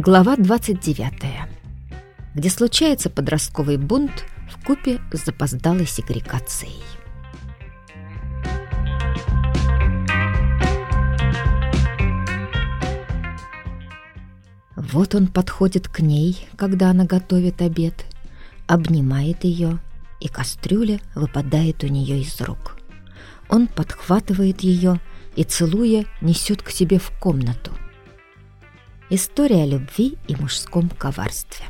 Глава 29. Где случается подростковый бунт в купе с запоздалой сегрегацией. Вот он подходит к ней, когда она готовит обед, обнимает ее, и кастрюля выпадает у нее из рук. Он подхватывает ее и, целуя, несет к себе в комнату. История любви и мужском коварстве.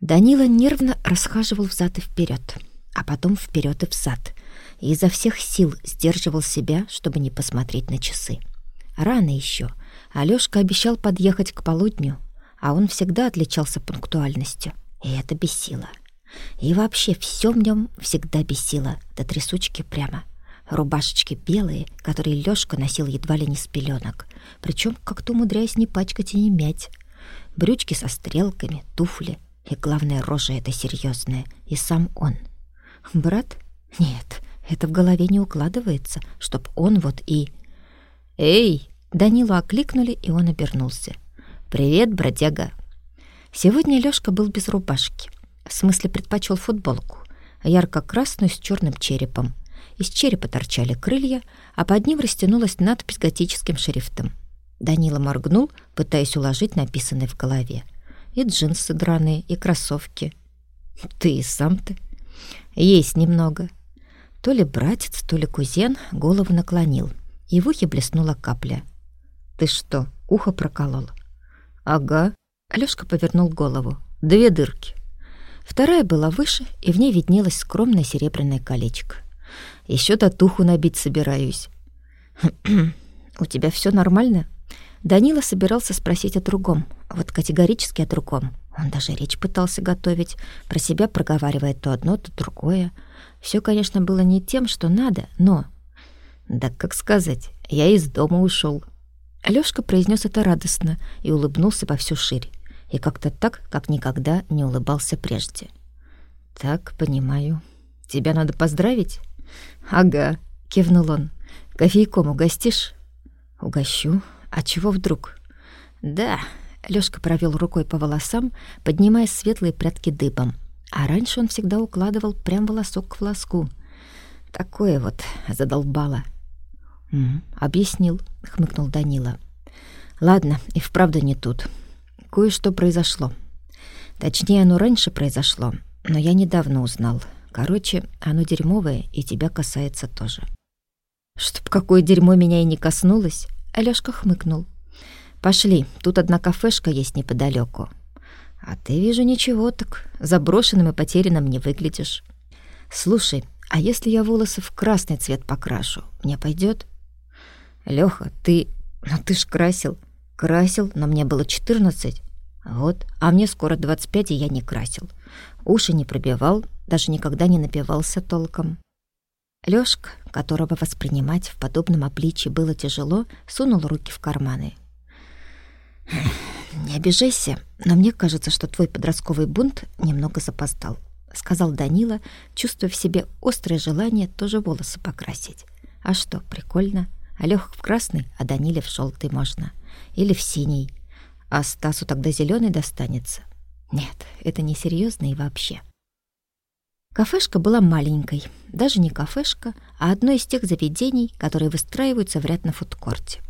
Данила нервно расхаживал взад и вперед, а потом вперед и взад, и изо всех сил сдерживал себя, чтобы не посмотреть на часы. Рано еще. Алёшка обещал подъехать к полудню, а он всегда отличался пунктуальностью, и это бесило. И вообще все в нем всегда бесило, до трясучки прямо. Рубашечки белые, которые Лёшка носил едва ли не с пеленок, причем как-то умудряясь не пачкать и не мять. Брючки со стрелками, туфли, и главное, рожа эта серьезная, и сам он. Брат? Нет, это в голове не укладывается, чтоб он вот и... «Эй!» Данилу окликнули, и он обернулся. «Привет, бродяга!» Сегодня Лёшка был без рубашки. В смысле, предпочел футболку. Ярко-красную с черным черепом. Из черепа торчали крылья, а под ним растянулась надпись готическим шрифтом. Данила моргнул, пытаясь уложить написанное в голове. И джинсы драные, и кроссовки. «Ты и сам ты?» «Есть немного», то ли братец, то ли кузен голову наклонил, и в ухе блеснула капля. «Ты что, ухо проколол?» «Ага». Алёшка повернул голову. «Две дырки». Вторая была выше, и в ней виднелось скромное серебряное колечко. Еще татуху набить собираюсь». «У тебя все нормально?» Данила собирался спросить о другом, вот категорически о другом. Он даже речь пытался готовить, про себя проговаривая то одно, то другое. Все, конечно, было не тем, что надо, но... Да как сказать, я из дома ушел. Алёшка произнес это радостно и улыбнулся во всю ширь. И как-то так, как никогда не улыбался прежде. «Так, понимаю. Тебя надо поздравить?» «Ага», — кивнул он. «Кофейком угостишь?» «Угощу. А чего вдруг?» «Да», — Лёшка провел рукой по волосам, поднимая светлые прядки дыбом. А раньше он всегда укладывал прям волосок к волоску. Такое вот задолбало. «М объяснил», — хмыкнул Данила. «Ладно, и вправду не тут. Кое-что произошло. Точнее, оно раньше произошло, но я недавно узнал. Короче, оно дерьмовое, и тебя касается тоже». «Чтоб какое дерьмо меня и не коснулось?» Алёшка хмыкнул. «Пошли, тут одна кафешка есть неподалеку. А ты, вижу, ничего так. Заброшенным и потерянным не выглядишь. Слушай, а если я волосы в красный цвет покрашу, мне пойдет? Лёха, ты... Ну ты ж красил. Красил, но мне было 14. Вот, а мне скоро 25, и я не красил. Уши не пробивал, даже никогда не напивался толком. Лёшка, которого воспринимать в подобном обличье было тяжело, сунул руки в карманы. «Не обижайся, но мне кажется, что твой подростковый бунт немного запоздал», — сказал Данила, чувствуя в себе острое желание тоже волосы покрасить. «А что, прикольно. Алёх в красный, а Даниле в желтый можно. Или в синий. А Стасу тогда зеленый достанется. Нет, это не серьезно и вообще». Кафешка была маленькой, даже не кафешка, а одно из тех заведений, которые выстраиваются в ряд на фудкорте.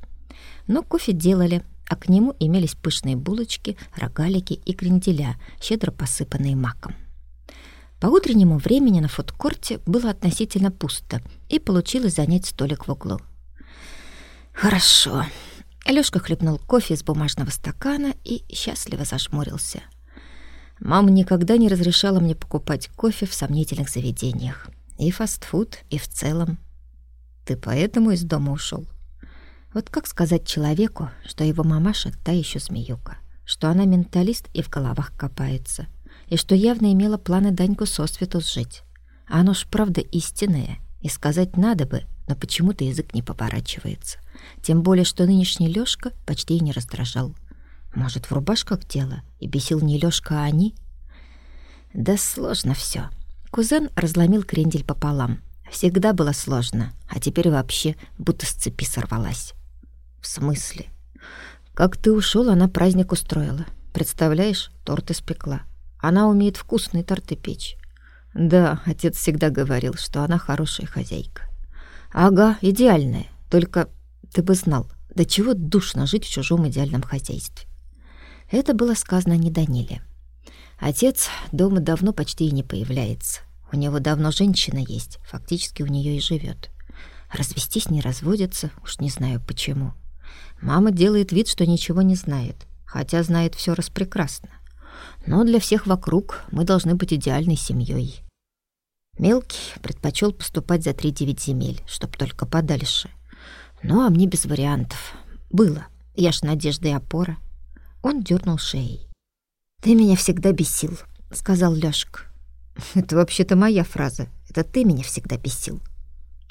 Но кофе делали, а к нему имелись пышные булочки, рогалики и кренделя, щедро посыпанные маком. По утреннему времени на фудкорте было относительно пусто, и получилось занять столик в углу. «Хорошо». Алёшка хлебнул кофе из бумажного стакана и счастливо зажмурился. Мама никогда не разрешала мне покупать кофе в сомнительных заведениях. И фастфуд, и в целом. Ты поэтому из дома ушел? Вот как сказать человеку, что его мамаша та еще змеюка, что она менталист и в головах копается, и что явно имела планы Даньку сосвету сжить. А оно ж правда истинное, и сказать надо бы, но почему-то язык не поворачивается. Тем более, что нынешний Лёшка почти и не раздражал. Может, в рубашках дело, и бесил не Лёшка, а они? Да сложно все. Кузен разломил крендель пополам. Всегда было сложно, а теперь вообще будто с цепи сорвалась. В смысле? Как ты ушел, она праздник устроила. Представляешь, торт испекла. Она умеет вкусные торты печь. Да, отец всегда говорил, что она хорошая хозяйка. Ага, идеальная. Только ты бы знал, до чего душно жить в чужом идеальном хозяйстве. Это было сказано не Даниле. Отец дома давно почти и не появляется. У него давно женщина есть, фактически у нее и живет. Развестись не разводится, уж не знаю почему. Мама делает вид, что ничего не знает, хотя знает все распрекрасно. Но для всех вокруг мы должны быть идеальной семьей. Мелкий предпочел поступать за три девять земель, чтоб только подальше. Ну, а мне без вариантов. Было. Я ж надежда и опора. Он дернул шеей. «Ты меня всегда бесил», — сказал Лёшка. «Это вообще-то моя фраза. Это ты меня всегда бесил».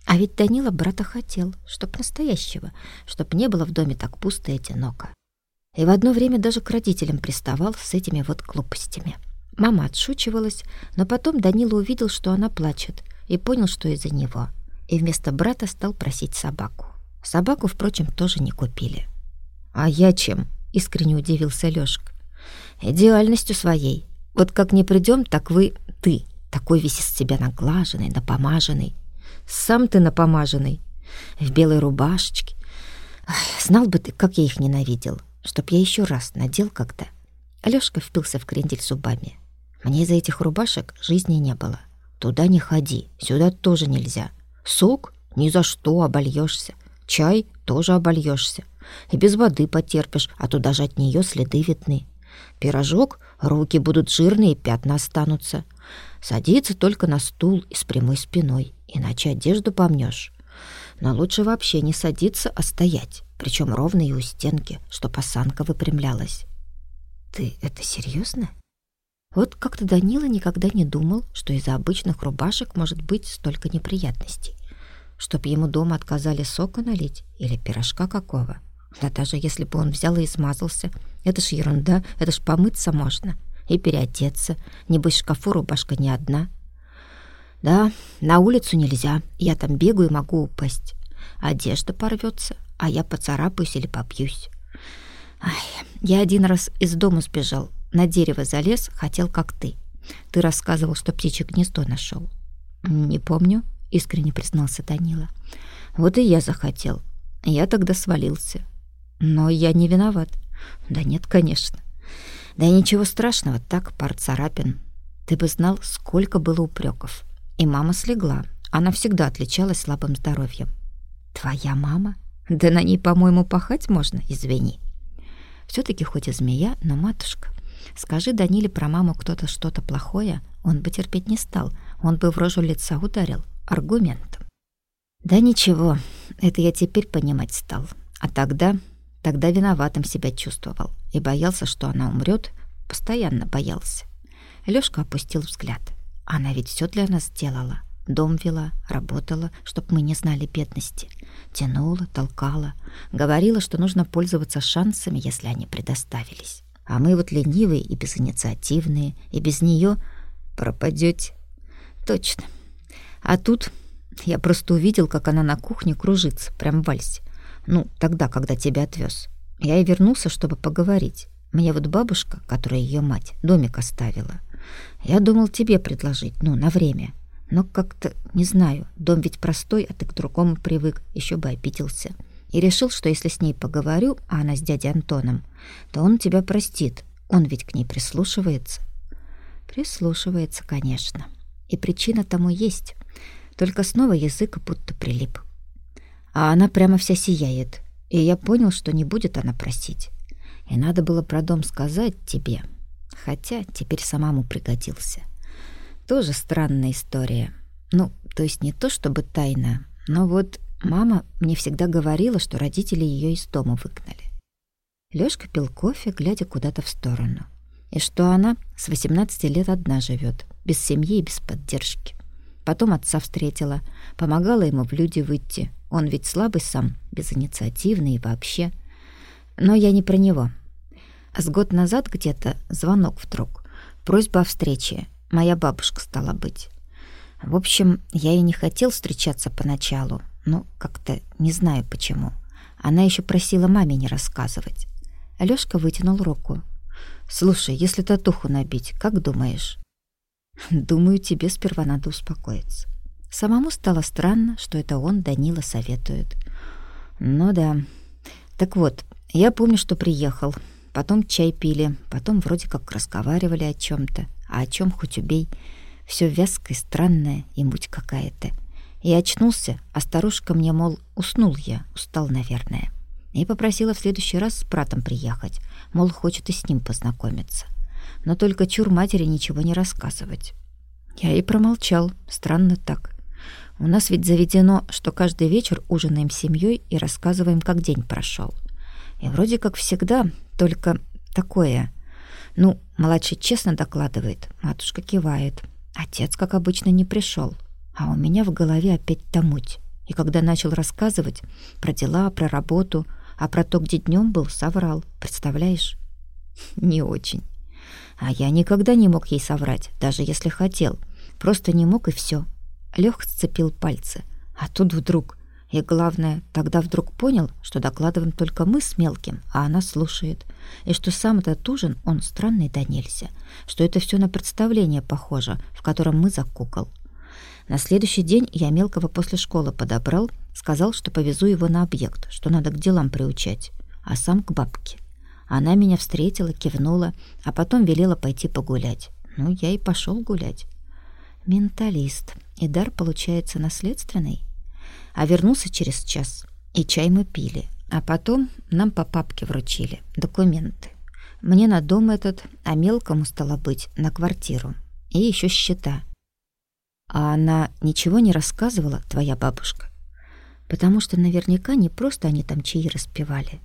А ведь Данила брата хотел, чтоб настоящего, чтоб не было в доме так пусто и одиноко. И в одно время даже к родителям приставал с этими вот глупостями. Мама отшучивалась, но потом Данила увидел, что она плачет, и понял, что из-за него. И вместо брата стал просить собаку. Собаку, впрочем, тоже не купили. «А я чем?» — искренне удивился Лёшка. «Идеальностью своей. Вот как не придем, так вы, ты, такой весь из себя наглаженный, напомаженный. Сам ты напомаженный, в белой рубашечке. Знал бы ты, как я их ненавидел, чтоб я еще раз надел как-то». Алёшка впился в крендель зубами. Мне из-за этих рубашек жизни не было. Туда не ходи, сюда тоже нельзя. Сок? Ни за что обольешься. Чай? Тоже обольешься. И без воды потерпишь, а то даже от нее следы видны. Пирожок? Руки будут жирные, пятна останутся. Садиться только на стул и с прямой спиной, иначе одежду помнешь. Но лучше вообще не садиться, а стоять, причем ровно и у стенки, чтоб осанка выпрямлялась. «Ты это серьезно? Вот как-то Данила никогда не думал, что из-за обычных рубашек может быть столько неприятностей. Чтоб ему дома отказали сока налить или пирожка какого. Да даже если бы он взял и смазался, это ж ерунда, это ж помыться можно. И переодеться. Небось, в шкафу рубашка не одна. Да, на улицу нельзя, я там бегаю и могу упасть. Одежда порвется, а я поцарапаюсь или побьюсь. Ай, я один раз из дома сбежал, на дерево залез, хотел как ты. Ты рассказывал, что птичье гнездо нашел. Не помню, искренне признался Данила. Вот и я захотел. Я тогда свалился. Но я не виноват. Да нет, конечно. Да ничего страшного, так, пар царапин. Ты бы знал, сколько было упреков. И мама слегла. Она всегда отличалась слабым здоровьем. Твоя мама? Да на ней, по-моему, пахать можно, извини. все таки хоть и змея, но матушка. Скажи Даниле про маму кто-то что-то плохое, он бы терпеть не стал, он бы в рожу лица ударил аргументом. Да ничего, это я теперь понимать стал. А тогда, тогда виноватым себя чувствовал и боялся, что она умрет, постоянно боялся. Лёшка опустил взгляд. Она ведь все для нас сделала. Дом вела, работала, чтоб мы не знали бедности. Тянула, толкала, говорила, что нужно пользоваться шансами, если они предоставились. А мы вот ленивые и безинициативные, и без нее пропадете. Точно. А тут я просто увидел, как она на кухне кружится, прям в вальсе. Ну, тогда, когда тебя отвез. Я и вернулся, чтобы поговорить. Мне вот бабушка, которая ее мать, домик оставила. Я думал тебе предложить, ну, на время. Но как-то, не знаю, дом ведь простой, а ты к другому привык, еще бы обиделся и решил, что если с ней поговорю, а она с дядей Антоном, то он тебя простит. Он ведь к ней прислушивается. Прислушивается, конечно. И причина тому есть. Только снова язык будто прилип. А она прямо вся сияет. И я понял, что не будет она просить. И надо было про дом сказать тебе. Хотя теперь самому пригодился. Тоже странная история. Ну, то есть не то чтобы тайна, но вот Мама мне всегда говорила, что родители ее из дома выгнали. Лёшка пил кофе, глядя куда-то в сторону. И что она с 18 лет одна живет, без семьи и без поддержки. Потом отца встретила, помогала ему в люди выйти. Он ведь слабый сам, безинициативный и вообще. Но я не про него. А с год назад где-то звонок вдруг. Просьба о встрече. моя бабушка стала быть. В общем, я и не хотел встречаться поначалу, но как-то не знаю почему. Она еще просила маме не рассказывать. Алёшка вытянул руку. «Слушай, если татуху набить, как думаешь?» «Думаю, тебе сперва надо успокоиться». Самому стало странно, что это он, Данила, советует. «Ну да. Так вот, я помню, что приехал. Потом чай пили, потом вроде как разговаривали о чем то а о чем хоть убей. Все вязкое, странное и муть какая-то. И очнулся, а старушка мне, мол, уснул я, устал, наверное. И попросила в следующий раз с братом приехать, мол, хочет и с ним познакомиться. Но только чур матери ничего не рассказывать. Я и промолчал, странно так. У нас ведь заведено, что каждый вечер ужинаем с семьей и рассказываем, как день прошел. И вроде как всегда, только такое. Ну, младший честно докладывает, матушка кивает. Отец, как обычно, не пришел, а у меня в голове опять томуть. И когда начал рассказывать про дела, про работу, а про то, где днем был, соврал. Представляешь? Не очень. А я никогда не мог ей соврать, даже если хотел. Просто не мог и все. Лёг сцепил пальцы. А тут вдруг... И главное, тогда вдруг понял, что докладываем только мы с мелким, а она слушает. И что сам этот ужин, он странный да нельзя. Что это все на представление похоже, в котором мы за кукол. На следующий день я мелкого после школы подобрал, сказал, что повезу его на объект, что надо к делам приучать, а сам к бабке. Она меня встретила, кивнула, а потом велела пойти погулять. Ну, я и пошел гулять. Менталист. И дар, получается, наследственный? А вернулся через час, и чай мы пили. А потом нам по папке вручили документы. Мне на дом этот, а мелкому стало быть на квартиру. И еще счета. А она ничего не рассказывала, твоя бабушка? Потому что наверняка не просто они там чаи распевали.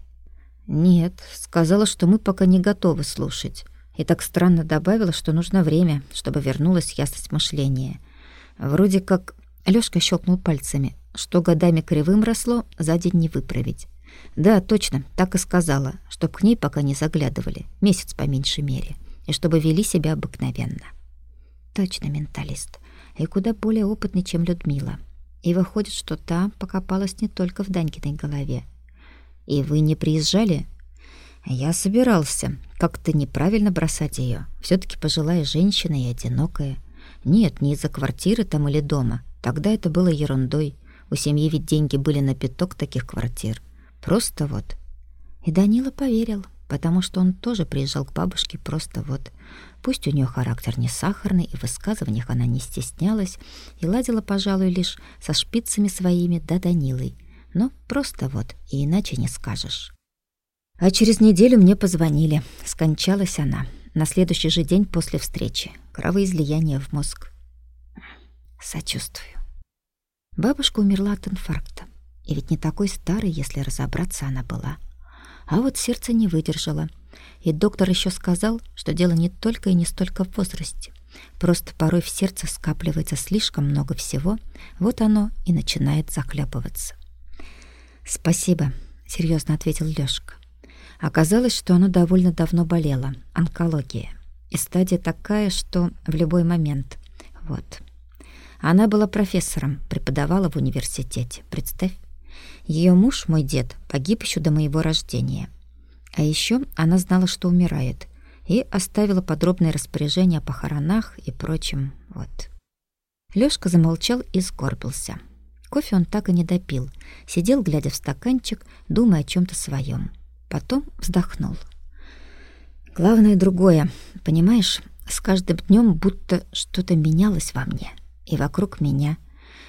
Нет, сказала, что мы пока не готовы слушать. И так странно добавила, что нужно время, чтобы вернулась ясность мышления. Вроде как Лёшка щелкнул пальцами. Что годами кривым росло, за день не выправить. Да, точно, так и сказала, чтоб к ней пока не заглядывали, месяц по меньшей мере, и чтобы вели себя обыкновенно. Точно менталист, и куда более опытный, чем Людмила. И выходит, что та покопалась не только в Данькиной голове. И вы не приезжали? Я собирался. Как-то неправильно бросать ее. все таки пожилая женщина и одинокая. Нет, не из-за квартиры там или дома. Тогда это было ерундой. У семьи ведь деньги были на пяток таких квартир. Просто вот. И Данила поверил, потому что он тоже приезжал к бабушке просто вот. Пусть у нее характер не сахарный, и в высказываниях она не стеснялась, и ладила, пожалуй, лишь со шпицами своими да Данилой. Но просто вот, и иначе не скажешь. А через неделю мне позвонили. Скончалась она. На следующий же день после встречи. Кровоизлияние в мозг. Сочувствую. Бабушка умерла от инфаркта. И ведь не такой старой, если разобраться, она была. А вот сердце не выдержало. И доктор еще сказал, что дело не только и не столько в возрасте. Просто порой в сердце скапливается слишком много всего, вот оно и начинает захлебываться. «Спасибо», — серьезно ответил Лёшка. Оказалось, что оно довольно давно болело, онкология. И стадия такая, что в любой момент. Вот. Она была профессором, преподавала в университете. Представь. Ее муж, мой дед, погиб еще до моего рождения. А еще она знала, что умирает, и оставила подробное распоряжение о похоронах и прочем. Вот. Лёшка замолчал и скорбился. Кофе он так и не допил. Сидел, глядя в стаканчик, думая о чем то своем. Потом вздохнул. Главное другое. Понимаешь, с каждым днем будто что-то менялось во мне и вокруг меня.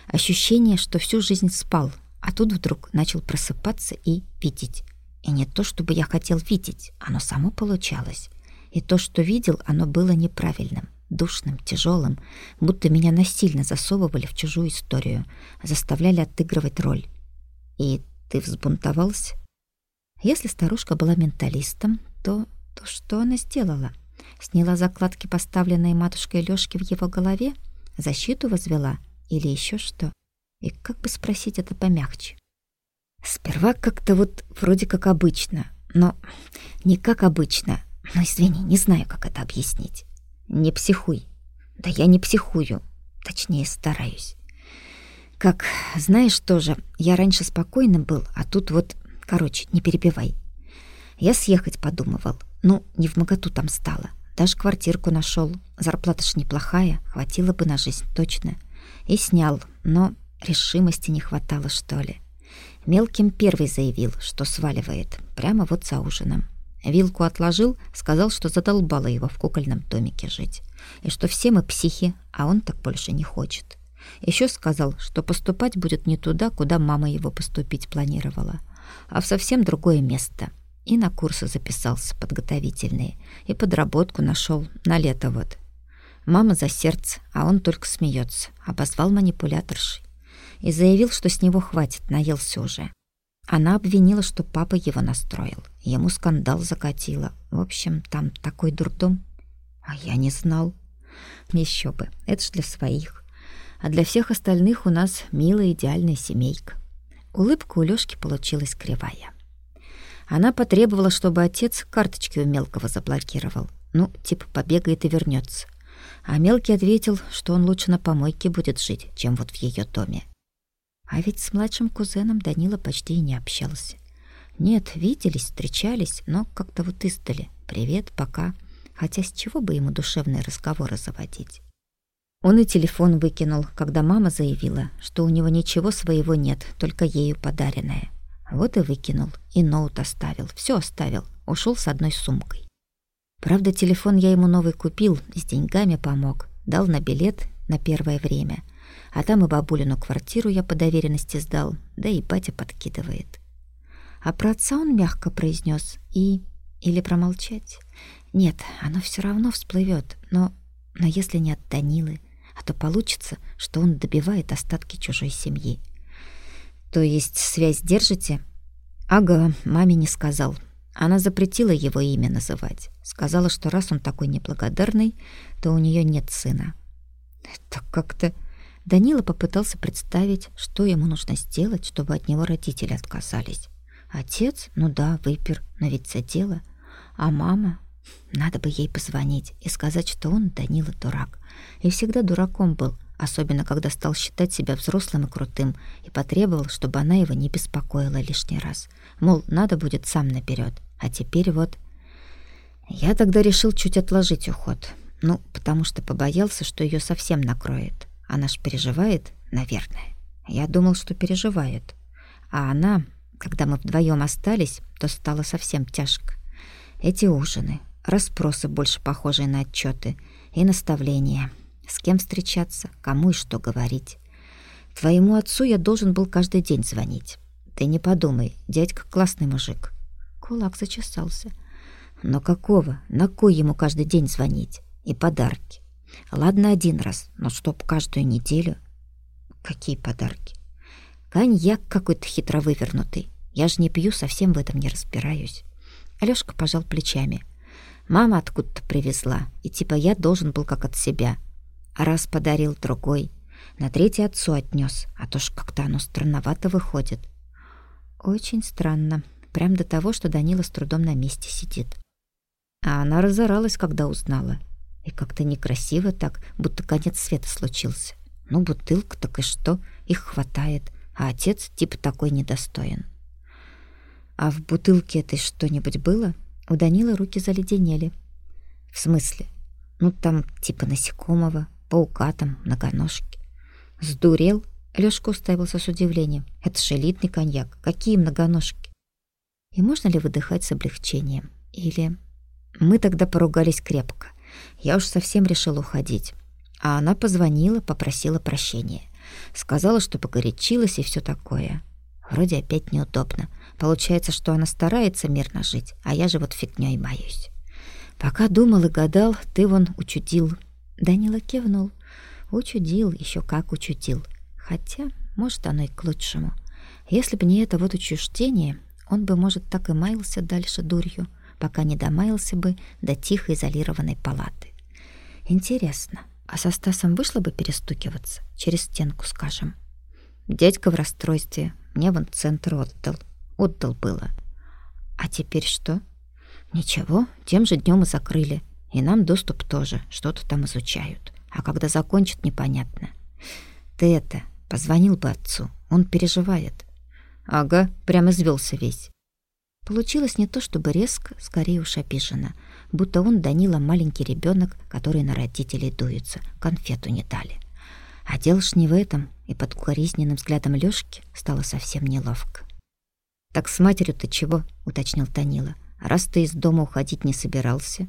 Ощущение, что всю жизнь спал, а тут вдруг начал просыпаться и видеть. И не то, чтобы я хотел видеть, оно само получалось. И то, что видел, оно было неправильным, душным, тяжелым, будто меня насильно засовывали в чужую историю, заставляли отыгрывать роль. И ты взбунтовался? Если старушка была менталистом, то, то что она сделала? Сняла закладки, поставленные матушкой Лёшки в его голове? защиту возвела или еще что? И как бы спросить это помягче? Сперва как-то вот вроде как обычно, но не как обычно. Но извини, не знаю, как это объяснить. Не психуй. Да я не психую. Точнее, стараюсь. Как, знаешь, тоже, я раньше спокойным был, а тут вот, короче, не перебивай. Я съехать подумывал. Ну, не в моготу там стало. Даже квартирку нашел. Зарплата ж неплохая, хватило бы на жизнь точно. И снял, но решимости не хватало, что ли. Мелким первый заявил, что сваливает, прямо вот за ужином. Вилку отложил, сказал, что задолбало его в кукольном домике жить. И что все мы психи, а он так больше не хочет. Еще сказал, что поступать будет не туда, куда мама его поступить планировала, а в совсем другое место. И на курсы записался подготовительные, и подработку нашел на лето вот. Мама за сердце, а он только смеется, обозвал манипуляторшей. И заявил, что с него хватит, наелся уже. Она обвинила, что папа его настроил. Ему скандал закатила. В общем, там такой дурдом. А я не знал. Еще бы, это ж для своих. А для всех остальных у нас милая идеальная семейка. Улыбка у Лёшки получилась кривая. Она потребовала, чтобы отец карточки у мелкого заблокировал. Ну, типа побегает и вернется. А мелкий ответил, что он лучше на помойке будет жить, чем вот в ее доме. А ведь с младшим кузеном Данила почти и не общался. Нет, виделись, встречались, но как-то вот издали. Привет, пока. Хотя с чего бы ему душевные разговоры заводить? Он и телефон выкинул, когда мама заявила, что у него ничего своего нет, только ею подаренное. Вот и выкинул, и ноут оставил, все оставил, ушел с одной сумкой. Правда, телефон я ему новый купил, с деньгами помог, дал на билет на первое время — а там и бабулину квартиру я по доверенности сдал, да и батя подкидывает. А про отца он мягко произнес и... Или промолчать? Нет, оно все равно всплывет, но... Но если не от Данилы, а то получится, что он добивает остатки чужой семьи. То есть связь держите? Ага, маме не сказал. Она запретила его имя называть. Сказала, что раз он такой неблагодарный, то у нее нет сына. Это как-то Данила попытался представить, что ему нужно сделать, чтобы от него родители отказались. Отец, ну да, выпер, но ведь за дело. А мама... Надо бы ей позвонить и сказать, что он, Данила, дурак. И всегда дураком был, особенно когда стал считать себя взрослым и крутым, и потребовал, чтобы она его не беспокоила лишний раз. Мол, надо будет сам наперед. А теперь вот... Я тогда решил чуть отложить уход. Ну, потому что побоялся, что ее совсем накроет. Она ж переживает, наверное. Я думал, что переживает. А она, когда мы вдвоем остались, то стало совсем тяжко. Эти ужины, расспросы больше похожие на отчеты и наставления. С кем встречаться, кому и что говорить. Твоему отцу я должен был каждый день звонить. Ты не подумай, дядька классный мужик. Кулак зачесался. Но какого? На кой ему каждый день звонить? И подарки. Ладно, один раз, но чтоб каждую неделю. Какие подарки? Коньяк какой-то хитро вывернутый. Я же не пью, совсем в этом не разбираюсь. Алёшка пожал плечами. Мама откуда-то привезла, и типа я должен был как от себя. А раз подарил другой, на третий отцу отнес, а то ж как-то оно странновато выходит. Очень странно. Прям до того, что Данила с трудом на месте сидит. А она разоралась, когда узнала. И как-то некрасиво так, будто конец света случился. Ну, бутылка, так и что? Их хватает. А отец типа такой недостоин. А в бутылке этой что-нибудь было? У Данила руки заледенели. В смысле? Ну, там типа насекомого, паука там, многоножки. Сдурел? Лёшка уставился с удивлением. Это же элитный коньяк. Какие многоножки? И можно ли выдыхать с облегчением? Или... Мы тогда поругались крепко. Я уж совсем решил уходить. А она позвонила, попросила прощения. Сказала, что погорячилась и все такое. Вроде опять неудобно. Получается, что она старается мирно жить, а я же вот фигнёй боюсь. Пока думал и гадал, ты вон учудил. Данила кивнул. Учудил, еще как учудил. Хотя, может, оно и к лучшему. Если бы не это вот учуждение, он бы, может, так и маялся дальше дурью пока не домаялся бы до тихо изолированной палаты. Интересно, а со Стасом вышло бы перестукиваться? Через стенку, скажем. Дядька в расстройстве. Мне вон центр отдал. Отдал было. А теперь что? Ничего, тем же днем и закрыли. И нам доступ тоже. Что-то там изучают. а когда закончит, непонятно. Ты это, позвонил бы отцу, он переживает. Ага, прям извелся весь. Получилось не то чтобы резко, скорее уж обиженно, будто он Данила маленький ребенок, который на родителей дуется, конфету не дали. А дело ж не в этом, и под укоризненным взглядом Лёшки стало совсем неловко. «Так с матерью ты чего?» — уточнил Данила. «Раз ты из дома уходить не собирался».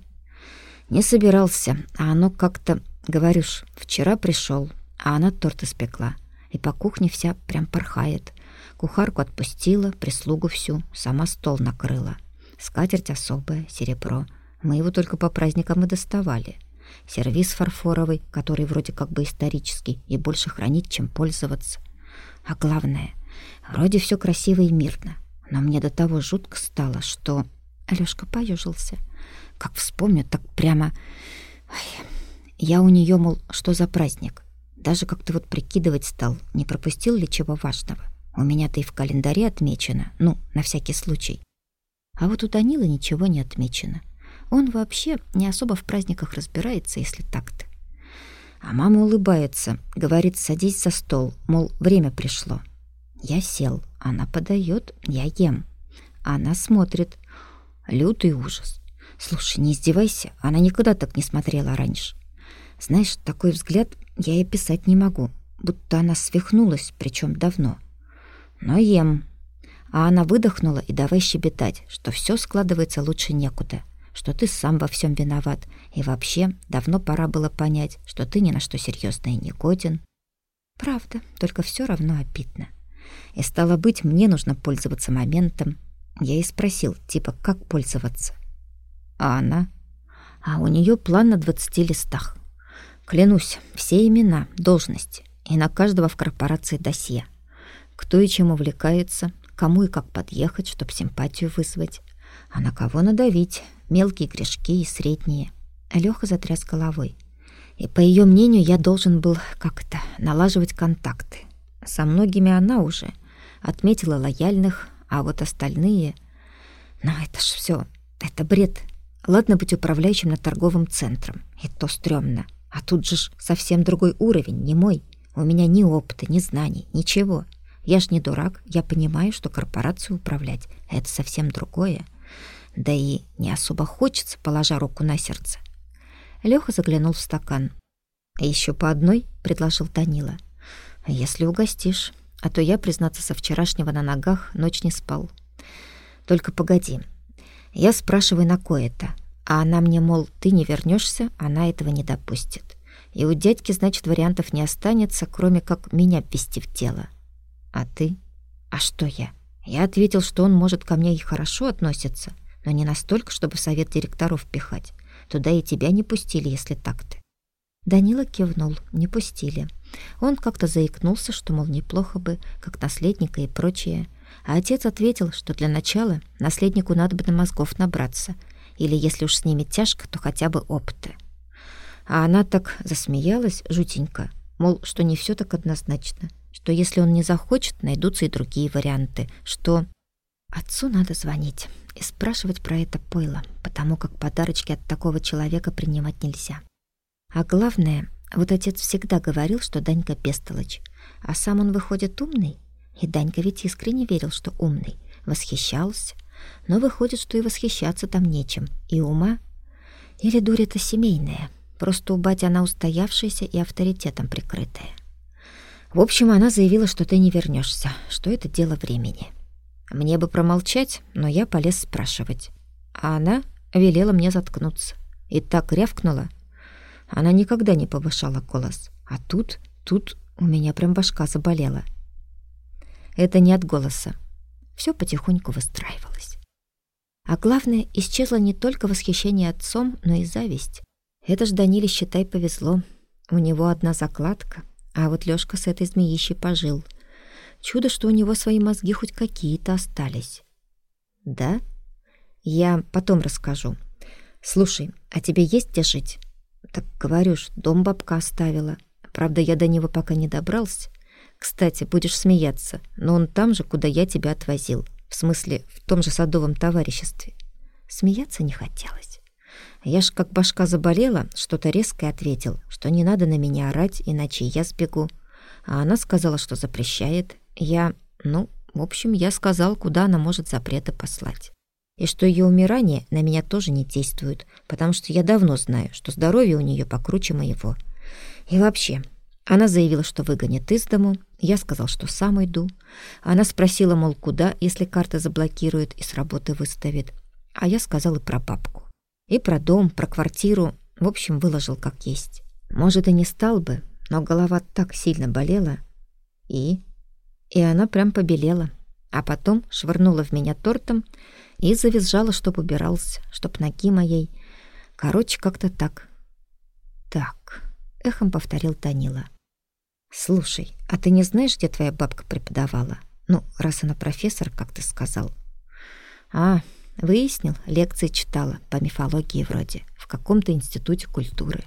«Не собирался, а оно как-то, говоришь, вчера пришел, а она торт испекла, и по кухне вся прям порхает. Кухарку отпустила, прислугу всю, сама стол накрыла. Скатерть особая, серебро. Мы его только по праздникам и доставали. Сервиз фарфоровый, который вроде как бы исторический и больше хранить, чем пользоваться. А главное, вроде все красиво и мирно. Но мне до того жутко стало, что... Алёшка поежился. Как вспомню, так прямо... Ой, я у нее, мол, что за праздник? Даже как-то вот прикидывать стал, не пропустил ли чего важного. У меня-то и в календаре отмечено, ну, на всякий случай. А вот у Данила ничего не отмечено. Он вообще не особо в праздниках разбирается, если так-то. А мама улыбается, говорит, садись за стол, мол, время пришло. Я сел, она подает, я ем. Она смотрит. Лютый ужас. Слушай, не издевайся, она никогда так не смотрела раньше. Знаешь, такой взгляд я и писать не могу, будто она свихнулась, причем давно. — но ем. А она выдохнула и давай щебетать, что все складывается лучше некуда, что ты сам во всем виноват, и вообще давно пора было понять, что ты ни на что серьезное не годен. Правда, только все равно обидно. И стало быть, мне нужно пользоваться моментом. Я и спросил, типа, как пользоваться. А она? А у нее план на двадцати листах. Клянусь, все имена, должности, и на каждого в корпорации досье кто и чем увлекается, кому и как подъехать, чтобы симпатию вызвать, а на кого надавить, мелкие грешки и средние. Лёха затряс головой. И по ее мнению, я должен был как-то налаживать контакты. Со многими она уже отметила лояльных, а вот остальные... Но это ж все, это бред. Ладно быть управляющим над торговым центром, и то стрёмно. А тут же ж совсем другой уровень, не мой. У меня ни опыта, ни знаний, ничего. Я ж не дурак, я понимаю, что корпорацию управлять — это совсем другое. Да и не особо хочется, положа руку на сердце. Лёха заглянул в стакан. Еще по одной?» — предложил Данила. «Если угостишь. А то я, признаться, со вчерашнего на ногах ночь не спал. Только погоди. Я спрашиваю, на кое-то. А она мне, мол, ты не вернешься, она этого не допустит. И у дядьки, значит, вариантов не останется, кроме как меня ввести в дело». А ты? А что я? Я ответил, что он может ко мне и хорошо относиться, но не настолько, чтобы совет директоров пихать. Туда и тебя не пустили, если так-то. Данила кивнул, не пустили. Он как-то заикнулся, что, мол, неплохо бы, как наследника и прочее. А отец ответил, что для начала наследнику надо бы на мозгов набраться, или, если уж с ними тяжко, то хотя бы опыта. А она так засмеялась жутенько, мол, что не все так однозначно — что если он не захочет, найдутся и другие варианты, что... Отцу надо звонить и спрашивать про это пойло, потому как подарочки от такого человека принимать нельзя. А главное, вот отец всегда говорил, что Данька бестолочь, а сам он выходит умный. И Данька ведь искренне верил, что умный, восхищался. Но выходит, что и восхищаться там нечем, и ума. Или дурь это семейная, просто у бати она устоявшаяся и авторитетом прикрытая. В общем, она заявила, что ты не вернешься, что это дело времени. Мне бы промолчать, но я полез спрашивать. А она велела мне заткнуться. И так рявкнула. Она никогда не повышала голос. А тут, тут у меня прям башка заболела. Это не от голоса. Все потихоньку выстраивалось. А главное, исчезло не только восхищение отцом, но и зависть. Это ж Даниле, считай, повезло. У него одна закладка, а вот Лёшка с этой змеищей пожил. Чудо, что у него свои мозги хоть какие-то остались. Да? Я потом расскажу. Слушай, а тебе есть где жить? Так говорю ж, дом бабка оставила. Правда, я до него пока не добрался. Кстати, будешь смеяться, но он там же, куда я тебя отвозил. В смысле, в том же садовом товариществе. Смеяться не хотелось. Я ж как башка заболела, что-то резкое ответил, что не надо на меня орать, иначе я сбегу. А она сказала, что запрещает. Я, ну, в общем, я сказал, куда она может запреты послать. И что ее умирание на меня тоже не действует, потому что я давно знаю, что здоровье у нее покруче моего. И вообще, она заявила, что выгонит из дому. Я сказал, что сам иду. Она спросила, мол, куда, если карта заблокирует и с работы выставит. А я сказал и про бабку. И про дом, про квартиру. В общем, выложил как есть. Может, и не стал бы, но голова так сильно болела. И... И она прям побелела. А потом швырнула в меня тортом и завизжала, чтоб убирался, чтоб ноги моей... Короче, как-то так. Так, эхом повторил Танила. Слушай, а ты не знаешь, где твоя бабка преподавала? Ну, раз она профессор, как ты сказал. А, Выяснил, лекции читала по мифологии вроде в каком-то институте культуры.